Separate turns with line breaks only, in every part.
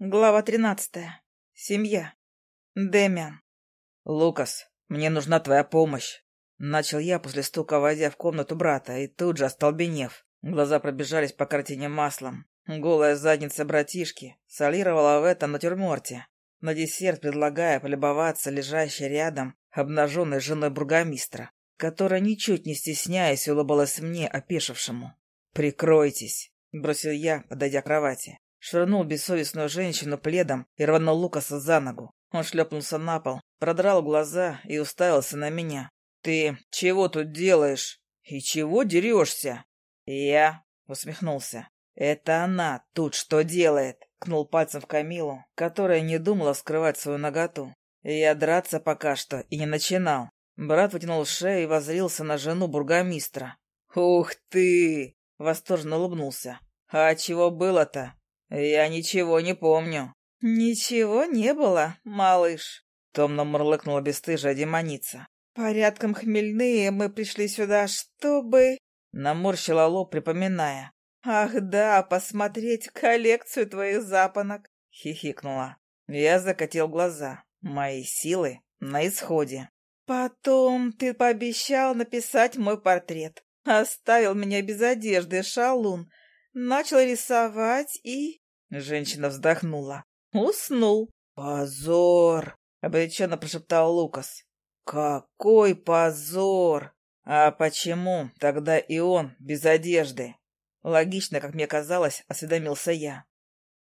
Глава тринадцатая. Семья. Дэмиан.
«Лукас, мне нужна твоя помощь!» Начал я после стука, войдя в комнату брата, и тут же остолбенев. Глаза пробежались по картине маслом. Голая задница братишки солировала в этом натюрморте. На десерт предлагая полюбоваться лежащей рядом обнаженной женой бургомистра, которая, ничуть не стесняясь, улыбалась мне, опешившему. «Прикройтесь!» — бросил я, подойдя к кровати. Швырнул бессовестную женщину пледом и рванул Лукаса за ногу. Он шлепнулся на пол, продрал глаза и уставился на меня. «Ты чего тут делаешь? И чего дерешься?» «Я?» — усмехнулся. «Это она тут что делает?» — кнул пальцем в Камилу, которая не думала скрывать свою наготу. Я драться пока что и не начинал. Брат вытянул шею и возрился на жену бургомистра. «Ух ты!» — восторженно улыбнулся. «А чего было-то? «Я ничего не помню».
«Ничего не было, малыш», —
томно мурлыкнула бесстыжая демоница.
«Порядком хмельные мы пришли сюда, чтобы...»
Наморщила лоб, припоминая.
«Ах да, посмотреть коллекцию твоих запонок!»
— хихикнула. Я закатил глаза. Мои силы на исходе.
«Потом ты пообещал написать мой портрет. Оставил меня без одежды, шалун. Начал рисовать и...
Женщина вздохнула.
Уснул.
«Позор!» — обреченно прошептал Лукас. «Какой позор! А почему тогда и он без одежды?» Логично, как мне казалось, осведомился я.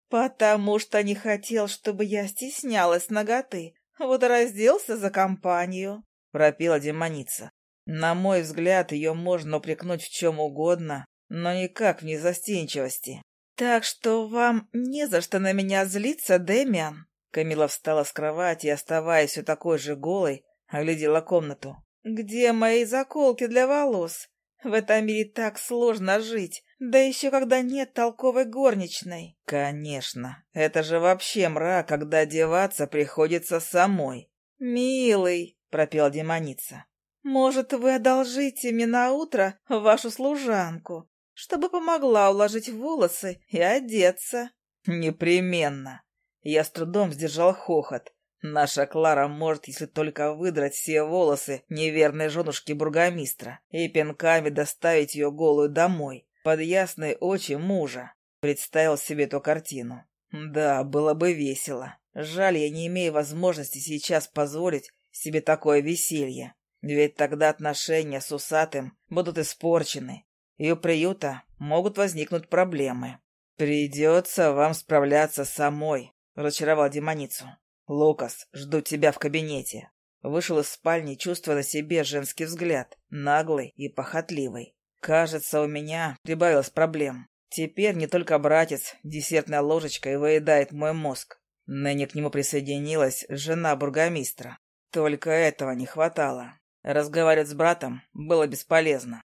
«Потому что не хотел, чтобы я стеснялась ноготы. Вот разделся за компанию», —
пропела демоница. На мой взгляд, ее можно упрекнуть в чем угодно, но никак не застенчивости.
«Так что вам не за что на меня злиться, Дэмиан?»
Камила встала с кровати и, оставаясь все такой же голой, оглядела комнату.
«Где мои заколки для волос? В этом мире так сложно жить, да еще когда нет толковой горничной».
«Конечно, это же вообще мрак, когда одеваться приходится самой».
«Милый», — пропела демоница, — «может, вы одолжите мне на утро вашу служанку? Чтобы помогла уложить волосы и одеться.
Непременно. Я с трудом сдержал хохот. Наша Клара может, если только выдрать все волосы неверной женушки бургомистра и пинками доставить ее голую домой, под ясные очи мужа. Представил себе эту картину. Да, было бы весело. Жаль, я не имею возможности сейчас позволить себе такое веселье. Ведь тогда отношения с усатым будут испорчены, и у приюта могут возникнуть проблемы. Придется вам справляться самой, разочаровал демоницу. Лукас, жду тебя в кабинете. Вышел из спальни, чувствуя на себе женский взгляд, наглый и похотливый. Кажется, у меня прибавилось проблем. Теперь не только братец десертной ложечкой выедает мой мозг. Ныне к нему присоединилась жена бургомистра. Только этого не хватало. Разговаривать с братом было бесполезно.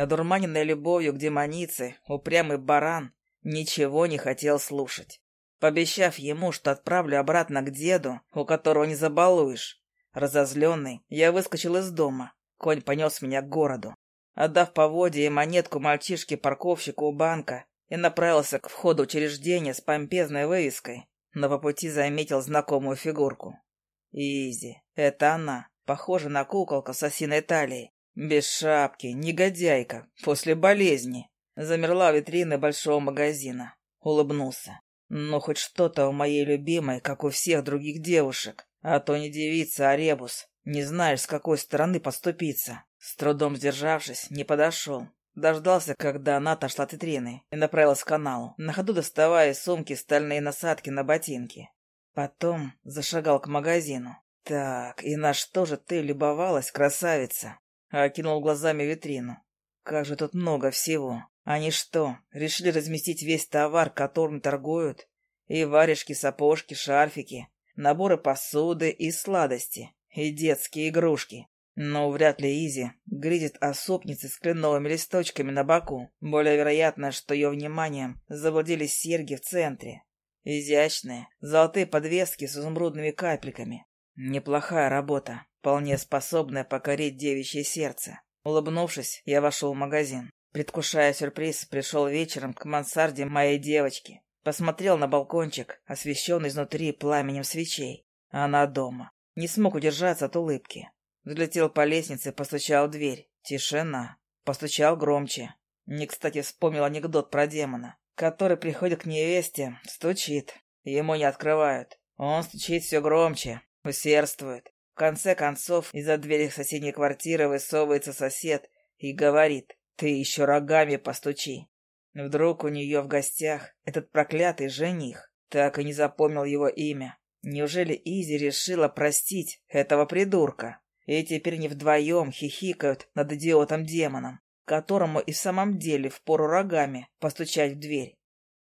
Одурманенный любовью к демонице, упрямый баран ничего не хотел слушать. Пообещав ему, что отправлю обратно к деду, у которого не забалуешь. Разозленный, я выскочил из дома. Конь понес меня к городу. Отдав поводье и монетку мальчишке-парковщику у банка, и направился к входу учреждения с помпезной вывеской, но по пути заметил знакомую фигурку. Изи, это она, похожа на куколку с осиной талией. Без шапки, негодяйка, после болезни. Замерла витрина большого магазина. Улыбнулся. Ну, хоть что-то у моей любимой, как у всех других девушек. А то не девица, а ребус. Не знаешь, с какой стороны поступиться. С трудом сдержавшись, не подошел. Дождался, когда она отошла от витрины и направилась к каналу, на ходу доставая из сумки стальные насадки на ботинки. Потом зашагал к магазину. «Так, и на что же ты любовалась, красавица?» Окинул глазами витрину. Как же тут много всего. Они что, решили разместить весь товар, которым торгуют? И варежки, сапожки, шарфики, наборы посуды и сладости, и детские игрушки. Но вряд ли Изи грезит о супнице с кленовыми листочками на боку. Более вероятно, что ее вниманием завладели серьги в центре. Изящные, золотые подвески с изумрудными капельками. Неплохая работа вполне способная покорить девичье сердце. Улыбнувшись, я вошел в магазин. Предвкушая сюрприз, пришел вечером к мансарде моей девочки. Посмотрел на балкончик, освещенный изнутри пламенем свечей. Она дома. Не смог удержаться от улыбки. Взлетел по лестнице, постучал в дверь. Тишина. Постучал громче. Не кстати вспомнил анекдот про демона, который приходит к невесте, стучит. Ему не открывают. Он стучит все громче, усердствует. Конце концов, из-за двери соседней квартиры высовывается сосед и говорит, «Ты еще рогами постучи». Вдруг у нее в гостях этот проклятый жених. Так и не запомнил его имя. Неужели Изи решила простить этого придурка? И теперь не вдвоем хихикают над идиотом-демоном, которому и в самом деле впору рогами постучать в дверь.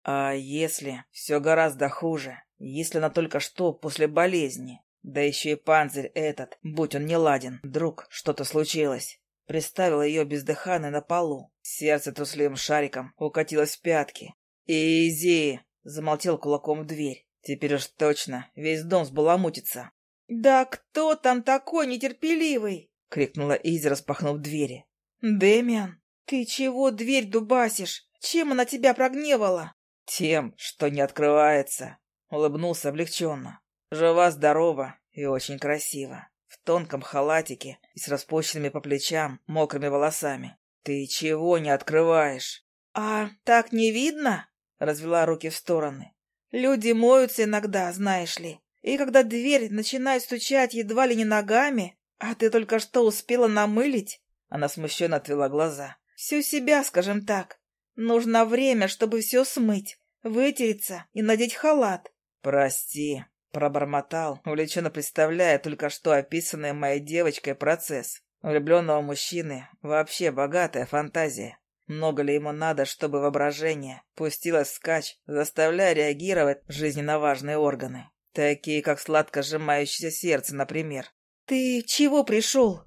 А если все гораздо хуже? Если она только что после болезни? Да еще и панцирь этот, будь он не ладен, вдруг что-то случилось. Приставила ее бездыханной на полу. Сердце трусливым шариком укатилось в пятки. «Изи!» — замолтел кулаком в дверь. «Теперь уж точно весь дом сбаламутится».
«Да кто там такой нетерпеливый?»
— крикнула Изи, распахнув двери.
«Дэмиан, ты чего дверь дубасишь? Чем она тебя прогневала?»
«Тем, что не открывается», — улыбнулся облегченно. «Жива-здорова и очень красиво» в тонком халатике и с распущенными по плечам мокрыми волосами. «Ты чего не открываешь?»
«А так не видно?» — развела руки в стороны. «Люди моются иногда, знаешь ли. И когда дверь начинает стучать едва ли не ногами, а ты только что успела намылить...» Она смущенно отвела глаза. «Всю себя, скажем так. Нужно время, чтобы все смыть, вытереться и надеть халат».
«Прости», Пробормотал, увлеченно представляя только что описанный моей девочкой процесс. Влюбленного мужчины вообще богатая фантазия. Много ли ему надо, чтобы воображение пустилось вскачь, заставляя реагировать жизненно важные органы? Такие, как сладко сжимающееся сердце, например.
«Ты чего пришел?»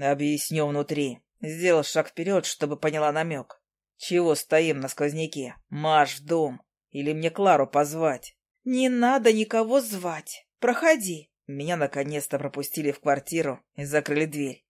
«Объясню внутри». Сделал шаг вперед, чтобы поняла намек. «Чего стоим на сквозняке? Марш в дом. Или мне Клару позвать?»
«Не надо никого звать. Проходи».
Меня наконец-то пропустили в квартиру и закрыли дверь.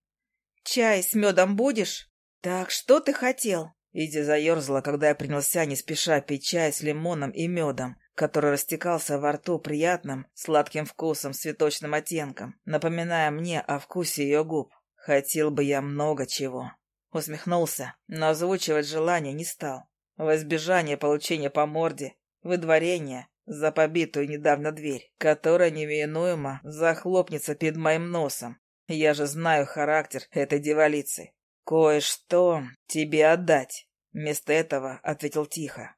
«Чай с медом будешь? Так что ты хотел?»
Иди заерзала, когда я принялся не спеша пить чай с лимоном и медом, который растекался во рту приятным, сладким вкусом с цветочным оттенком, напоминая мне о вкусе ее губ. Хотел бы я много чего. Усмехнулся, но озвучивать желание не стал. В избежание получения по морде, выдворения за побитую недавно дверь, которая неминуемо захлопнется перед моим носом. Я же знаю характер этой девалицы. Кое-что тебе отдать. Вместо этого ответил тихо.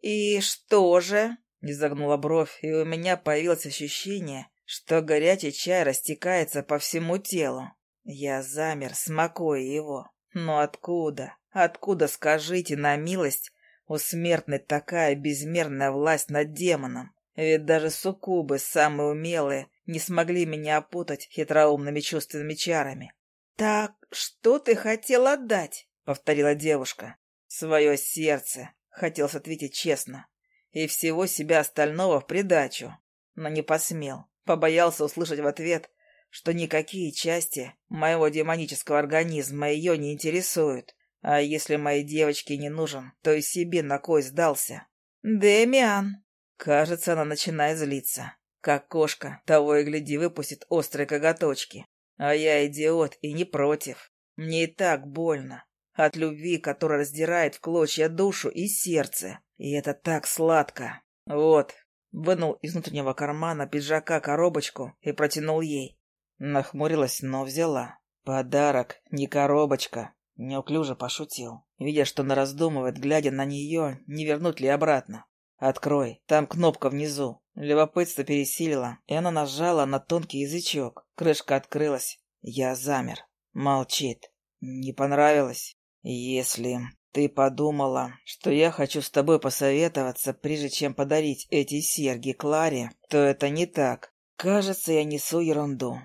«И что же?» — изогнула
бровь, и у меня появилось ощущение, что горячий чай растекается по всему телу. Я замер, смакуя его. Но откуда? Откуда, скажите на милость, у смертной такая безмерная власть над демоном. Ведь даже суккубы, самые умелые, не смогли меня опутать хитроумными чувственными чарами.
«Так что ты хотел отдать?»
— повторила девушка. «Свое сердце», — хотел ответить честно. И всего себя остального в придачу. Но не посмел. Побоялся услышать в ответ, что никакие части моего демонического организма ее не интересуют. А если моей девочке не нужен, то и себе на кой сдался.
Демиан.
Кажется, она начинает злиться. Как кошка, того и гляди, выпустит острые коготочки. А я идиот и не против. Мне и так больно. От любви, которая раздирает в клочья душу и сердце. И это так сладко. Вот. Вынул из внутреннего кармана пиджака коробочку и протянул ей. Нахмурилась, но взяла. Подарок, не коробочка, Неуклюже пошутил, видя, что она раздумывает, глядя на нее, не вернуть ли обратно. «Открой, там кнопка внизу». Любопытство пересилило, и она нажала на тонкий язычок. Крышка открылась. Я замер. Молчит. Не понравилось? Если ты подумала, что я хочу с тобой посоветоваться, прежде чем подарить эти серьги Кларе, то это не так. Кажется, я несу ерунду.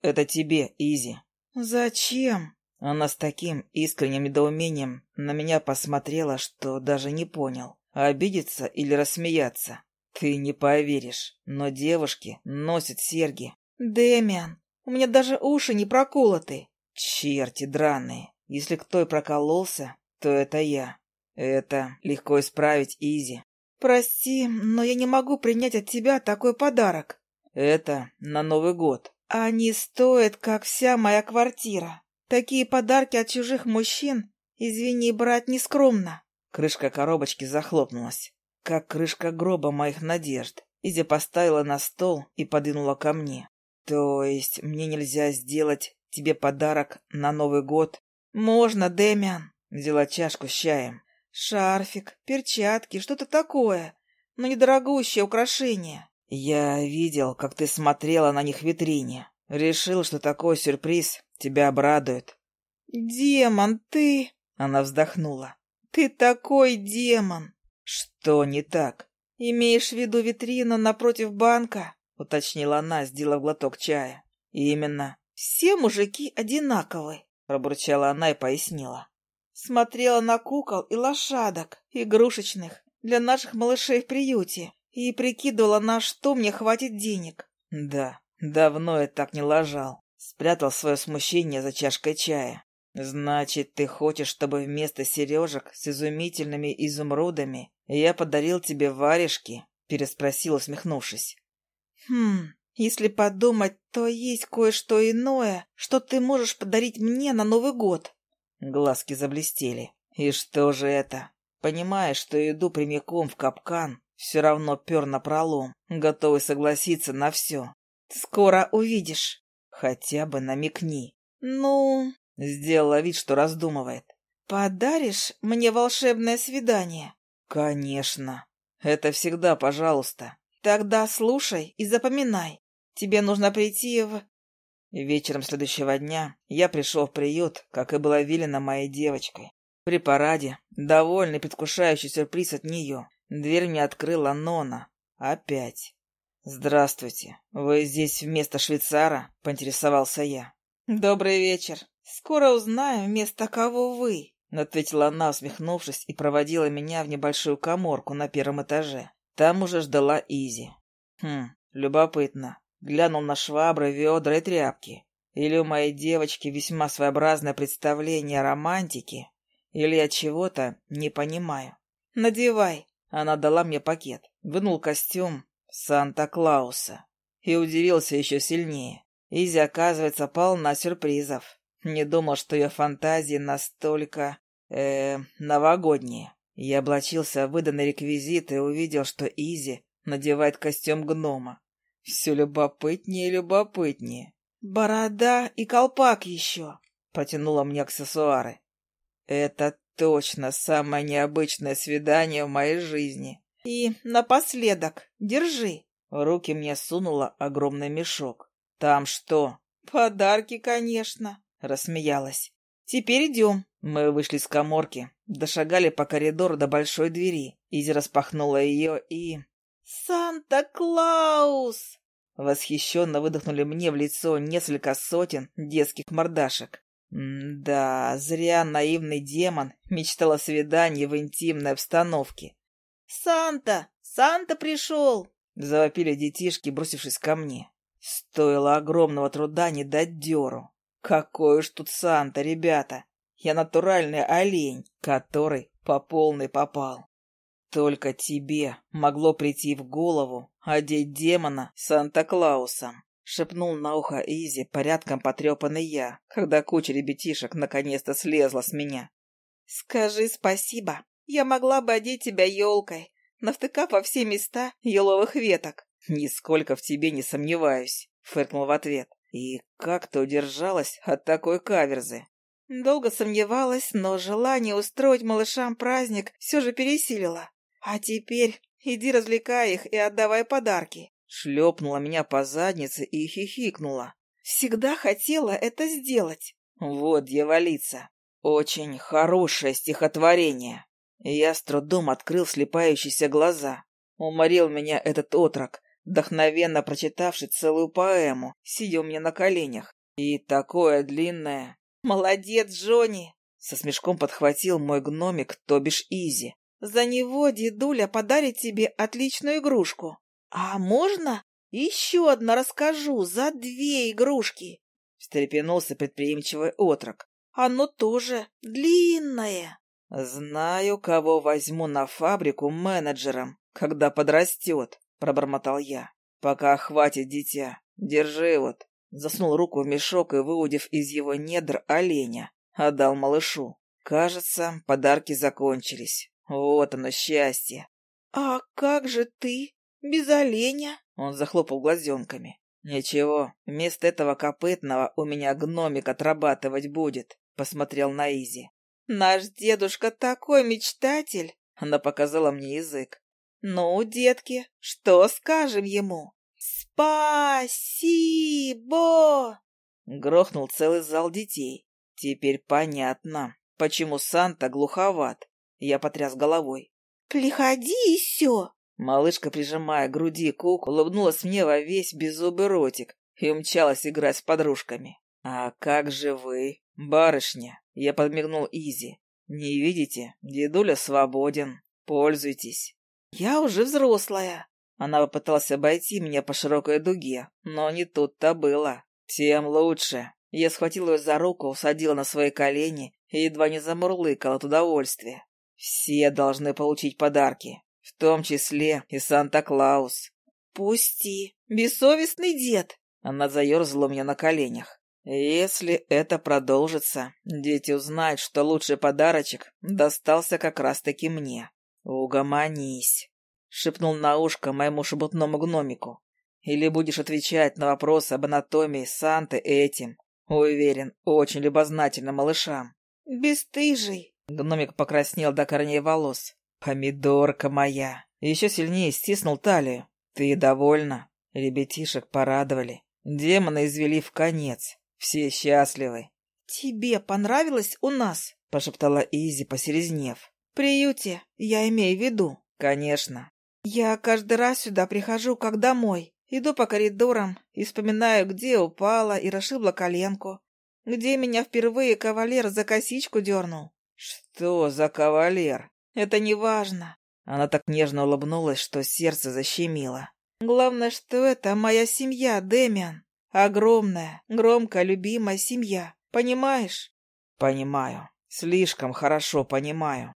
Это тебе, Изи.
Зачем?
Она с таким искренним недоумением на меня посмотрела, что даже не понял, обидеться или рассмеяться. Ты не поверишь, но девушки носят серьги.
Дэмиан, у меня даже уши не проколоты.
Черти драные. Если кто и прокололся, то это я. Это легко исправить Изи.
Прости, но я не могу принять от тебя такой подарок.
Это на Новый год.
Они стоят, как вся моя квартира. Такие подарки от чужих мужчин, извини, брать нескромно.
Крышка коробочки захлопнулась, как крышка гроба моих надежд. Изя поставила на стол и подвинула ко мне. То есть мне нельзя сделать тебе подарок на Новый год?
Можно, Дэмиан.
Взяла чашку с чаем.
Шарфик, перчатки, что-то такое, но недорогущее украшение.
Я видел, как ты смотрела на них в витрине. Решил, что такой сюрприз тебя обрадует.
Демон, ты...
Она вздохнула.
«Ты такой демон!»
«Что не так?»
«Имеешь в виду витрину напротив банка?»
— уточнила она, сделав глоток чая. «Именно».
«Все мужики одинаковы», —
пробурчала она и пояснила.
«Смотрела на кукол и лошадок, игрушечных, для наших малышей в приюте, и прикидывала, на что мне хватит денег».
«Да, давно я так не лажал». Спрятал свое смущение за чашкой чая. «Значит, ты хочешь, чтобы вместо сережек с изумительными изумрудами я подарил тебе варежки?» — переспросил, усмехнувшись.
«Хм, если подумать, то есть кое-что иное, что ты можешь подарить мне на Новый год».
Глазки заблестели. «И что же это?» Понимая, что иду прямиком в капкан, все равно пер на пролом, готовый согласиться на все.
«Скоро увидишь».
«Хотя бы намекни».
«Ну...»
Сделала вид, что раздумывает.
«Подаришь мне волшебное свидание?»
«Конечно. Это всегда пожалуйста».
«Тогда слушай и запоминай. Тебе нужно прийти в...»
Вечером следующего дня я пришел в приют, как и было велено моей девочкой. При параде, довольный предвкушающий сюрприз от нее, дверь мне открыла Нона. Опять. «Здравствуйте. Вы здесь вместо швейцара?» — поинтересовался я.
«Добрый вечер. Скоро узнаем, вместо кого вы», —
ответила она, усмехнувшись, и проводила меня в небольшую коморку на первом этаже. Там уже ждала Изи. Хм, любопытно. Глянул на швабры, ведра и тряпки. Или у моей девочки весьма своеобразное представление о романтике, или я чего-то не понимаю.
«Надевай!»
Она дала мне пакет. Вынул костюм Санта-Клауса. И удивился еще сильнее. Изи, оказывается, полна сюрпризов. Не думал, что ее фантазии настолько... э новогодние. Я облачился в выданный реквизит и увидел, что Изи надевает костюм гнома. Все любопытнее и любопытнее.
«Борода и колпак еще!»
— протянула мне аксессуары. «Это точно самое необычное свидание в моей жизни!»
«И напоследок, держи!»
В руки мне сунула огромный мешок. «Там что?»
«Подарки, конечно!» — рассмеялась. «Теперь идем!»
Мы вышли с коморки, дошагали по коридору до большой двери. Изи распахнула ее и...
«Санта-Клаус!»
Восхищенно выдохнули мне в лицо несколько сотен детских мордашек. М да, зря наивный демон мечтал о свидании в интимной обстановке.
«Санта! Санта пришел!»
— завопили детишки, бросившись ко мне. Стоило огромного труда не дать дёру. Какой уж тут Санта, ребята! Я натуральный олень, который по полной попал. Только тебе могло прийти в голову одеть демона Санта-Клаусом. Шепнул на ухо Изи, порядком потрепанный я, когда куча ребятишек наконец-то слезла с меня.
«Скажи спасибо. Я могла бы одеть тебя елкой, навтыкав во все места еловых веток».
«Нисколько в тебе не сомневаюсь», — фыркнул в ответ. «И как ты удержалась от такой каверзы?»
Долго сомневалась, но желание устроить малышам праздник все же пересилило. А теперь иди развлекай их и отдавай подарки.
Шлепнула меня по заднице и хихикнула.
Всегда хотела это сделать.
Вот дьяволица. Очень хорошее стихотворение. Я с трудом открыл слепающиеся глаза. Уморил меня этот отрок, вдохновенно прочитавший целую поэму, сидя у меня на коленях. И такое длинное.
«Молодец, Джонни!»
Со смешком подхватил мой гномик, то бишь Изи.
«За него дедуля подарит тебе отличную игрушку. А можно еще одна расскажу за две игрушки?»
Встрепенулся предприимчивый отрок.
«Оно тоже длинное».
«Знаю, кого возьму на фабрику менеджером, когда подрастет, пробормотал я. Пока хватит дитя. Держи вот. Заснул руку в мешок и, выудив из его недр оленя, отдал малышу. Кажется, подарки закончились. Вот оно, счастье.
«А как же ты? Без оленя?»
Он захлопал глазенками. «Ничего, вместо этого копытного у меня гномик отрабатывать будет», — посмотрел на Изи.
«Наш дедушка такой мечтатель!»
Она показала мне язык.
«Ну, детки, что скажем ему?» «Спасибо!»
Грохнул целый зал детей. Теперь понятно, почему Санта глуховат. Я потряс головой.
«Приходи еще!»
Малышка, прижимая к груди кук, улыбнулась мне во весь беззубый ротик и умчалась играть с подружками. «А как же вы, барышня?» Я подмигнул Изи. «Не видите? Дедуля свободен. Пользуйтесь».
«Я уже взрослая».
Она попыталась обойти меня по широкой дуге, но не тут-то было. Тем лучше. Я схватил ее за руку, усадила на свои колени и едва не замурлыкала от удовольствия. Все должны получить подарки, в том числе и Санта-Клаус.
«Пусти, бессовестный дед!»
Она заерзала у меня на коленях. Если это продолжится, дети узнают, что лучший подарочек достался как раз-таки мне. Угомонись, шепнул на ушко моему шебутному гномику. Или будешь отвечать на вопросы об анатомии Санты этим. Уверен, очень любознательным малышам.
Бестыжий,
Гномик покраснел до корней волос. «Помидорка моя!» Еще сильнее стиснул талию. «Ты довольна?» Ребятишек порадовали. Демона извели в конец. Все счастливы.
«Тебе понравилось у нас?»
— пошептала Изи, посерезнев.
«Приюте, я имею в виду».
«Конечно».
«Я каждый раз сюда прихожу, как домой. Иду по коридорам и вспоминаю, где упала и расшибла коленку, где меня впервые кавалер за косичку дернул.
«Что за кавалер?»
«Это не важно».
Она так нежно улыбнулась, что сердце защемило.
«Главное, что это моя семья, Дэмиан. Огромная, громко любимая семья. Понимаешь?»
«Понимаю. Слишком хорошо понимаю.